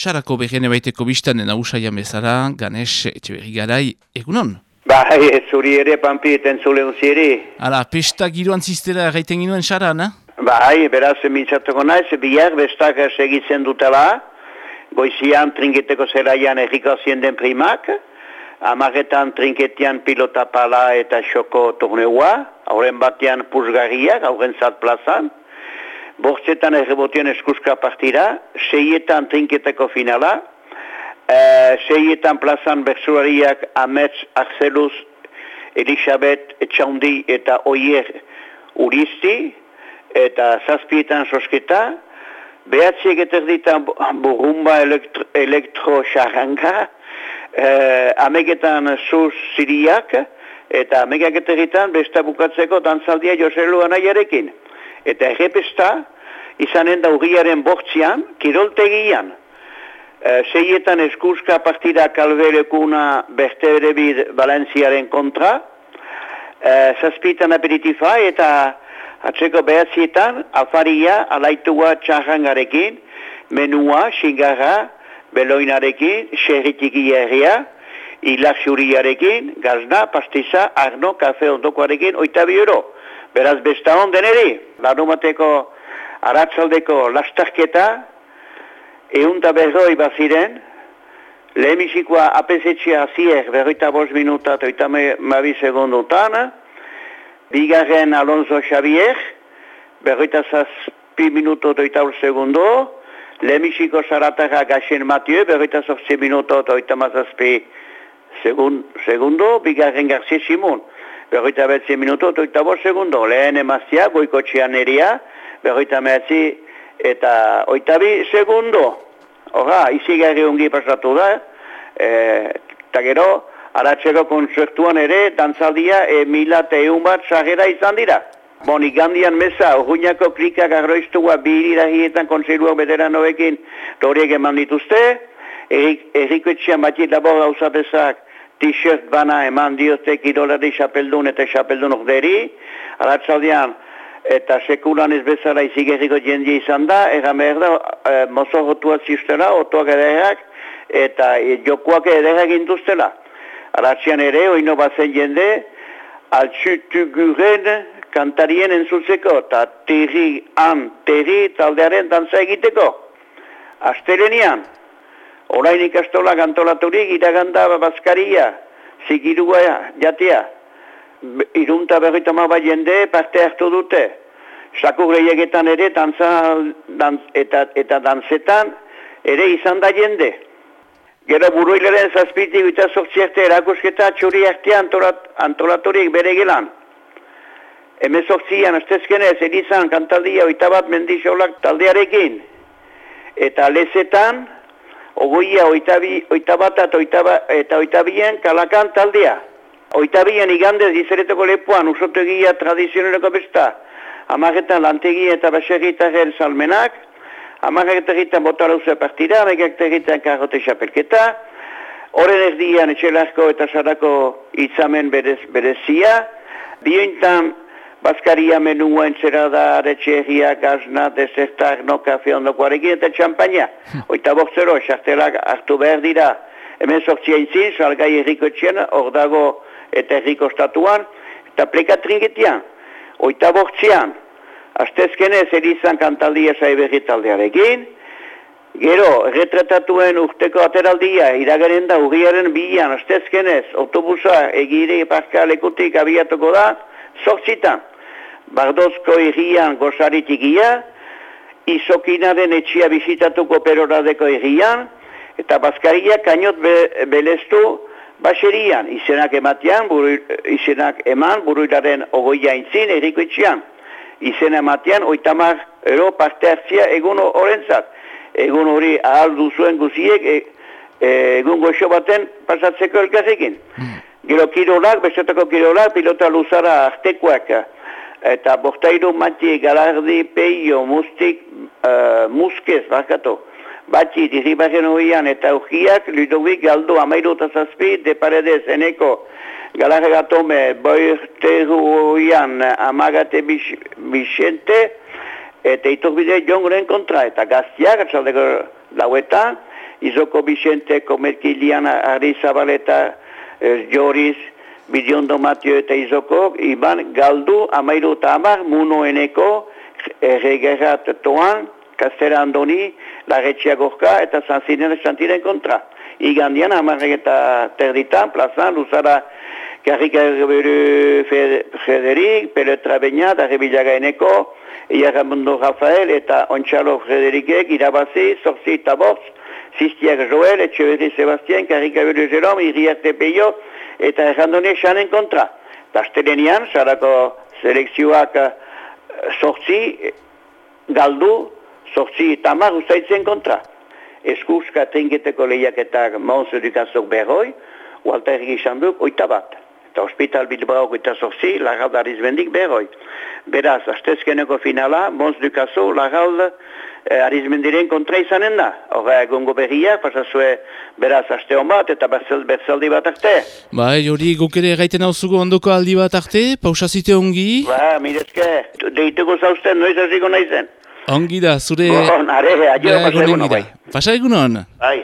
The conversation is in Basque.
Sarako berrene baiteko biztanen ausaian bezala, Ganes, etxe berri garai, egunon? Bai, zuri ere, pampi, eten zule ere. Hala, pesta giroan ziztela gaiten ginoen xara, na? Bai, beraz, mintzatuko naiz, bihar bestak segitzen dutela, goizian trinketeko zeraian erriko den primak, amaretan trinketian pilota eta xoko torneua, hauren batean puzgarriak, hauren zat plazan, bortzetan errebotien eskuska partira, seietan trinketeko finala, e, seietan plazan bertsurariak Amets, Arzeluz, Elisabet, Etxaundi eta Oier Uristi, eta zazpietan sosketa, behatziek eterditan burrumba elektro, elektro xarranga, e, amegetan zuz ziriak, eta amegak eterditan besta bukatzeko dantzaldia Joselu Anaiarekin eta errepesta izanen da urriaren bortzian, kiroltegian. E, seietan eskuska partida kalberekuna berterebid Valentziaren kontra, e, zazpitan aperitifa eta atzeko behatzietan afaria alaitua txarrangarekin, menua, xingarra, beloinarekin, xerritiki erria, ilaxuriarekin, gazna, pastiza, arno, kafe ondokoarekin, oita bi euro. Beraz, besta hon deneri, lanumateko aratzaldeko lastarketa, egun da berroi baziren, lehemisikoa apesetxea zier berroita bos minuta eta mabi segundutan, bigarren Alonso Xavier, berroita zazpi minuto eta segundo, lehemisiko zarataka gaxen Matio, berroita zazpi minuto eta mazazpi segundo, bigarren Garcia Simon berroita betzi minuto, oita bo segundo, lehen emazia, goiko txian eria, berroita metzi, eta oita bi segundo. Horra, izi gari ungi pasatu da, eta gero, aratzeko konzertuan ere, dantzaldia, e, mila eta egun bat, sagera izan dira. Bon, igandian meza, orguñako klikak arroiztua, bihirira hietan konzertuak beteran noekin, doriek eman dituzte, erriko etxian batit labor gauzatezak, t-shirt bana eman diote kirolari xapeldun eta xapeldun orderi, alatzaldian eta sekulan ez bezala izigerriko jendie izan da, ega behar da, e, mozo jotua zistela, otuak ederak, eta e, jokuak ederak induztela. Alatzean ere, oino bazen jende, altsutu guren kantarien entzultzeko, eta terri, an, terri, taldearen dantza egiteko. Astelenian, Orain ikastola gantolaturik iraganda bazkaria, zigirua jatea. Irunta berrita ma jende parte hartu dute. Saku gehiagetan ere danza, dan, eta, eta danzetan ere izan da jende. Gero buruilaren zazpitik eta sortzierte erakusketa txuri arte antolat, antolaturik bere gelan. Hemen sortzian, estezkenez, erizan kantaldia oita bat mendixolak taldearekin. Eta lezetan, ogoia oitabi, oitabata eta, oitaba, eta oitabien kalakan taldea. Oitabien igande dizereteko lepoan usotegia tradizioneleko besta, amaretan lantegi eta baserritaren salmenak, amaretan botalauze partida, amaretan karrote xapelketa, horren ez dian etxelasko eta sarako itzamen berez, berezia, biointan Baskaria menua entzerada, aretxerria, gazna, desertar, no kafe ondoko arekin eta txampaina. Hmm. Oita bortzero, xartelak hartu behar dira. Hemen sortzia izin, salgai erriko etxien, hor dago eta erriko statuan, eta plekatringetian. Oita bortzian, astezkenez erizan kantaldia saiberri taldearekin, gero, retratatuen urteko ateraldia, iragaren da, urriaren bilan, astezkenez, autobusa egire paskalekutik abiatuko da, sortzitan. Bardozko egian gozaritik ia, izokinaren etxia bizitatuko peroradeko egian, eta bazkaria kainot be, beleztu baserian, izenak ematean, buru, izenak eman, buruilaren ogoia intzin, eriko etxian. Izen ematean, oitamar ero parte hartzia egun horrentzat. Egun hori ahal duzuen guziek, e, e, egun goxo baten pasatzeko elkarrekin. Mm. Gero kirolak, besetako kirolak, pilota luzara artekoak, eta bortairu mati galardi peio mustik uh, muskez bakatu. Batzi diribaren horian eta urgiak Ludovic Galdo amairu eta zazpi de paredez eneko galarre gatome boirteru horian amagate bixente eta iturbide jongoren kontra eta gaztiak atzaldeko lauetan Izoko Bixente, Komerki Liana, Ari Zabaleta, eh, Joriz, Bidiondo Matio eta Izoko, iban galdu amairu eta amar munoeneko erregerat toan, Kastera Andoni, Larretxia Gorka eta Zanzinen Santiren kontra. Igandian amarrek eta terditan, plazan, luzara Karrika Erberu Frederik, Peletra Beñat, Arrebilaga Eneko, Iarramundo Rafael eta Ontxalo Frederikek irabazi, Zorzi eta Bortz, Zistiak Joel, Etxeverri Sebastian, Karrika Erberu Jerome, Iriarte Peio, eta errandone xanen kontra. Tastelenian, sarako selekzioak sortzi, galdu, sortzi eta mar ustaitzen kontra. Eskuska trinketeko lehiaketak Mons Edukazok berroi, Walter Gizan duk, oita bat eta Hospital Bilbao eta sorzi, lagalda arizmendik berroi. Beraz, astezkeneko finala, Mons Dukaso, lagalda eh, arizmendiren kontra izanen da. Horra egongo berria, pasazue beraz aste hon bat eta berzaldi bat arte. Ba, jori gukere gaiten hau zugu ondoko aldi bat arte, pausazite ongi? Ba, mirezke, deituko zauzten, noiz hasiko naizen. Ongi da, zure... Bon, are, adio, pasa egunon, bai. Pasa egunon. Bai.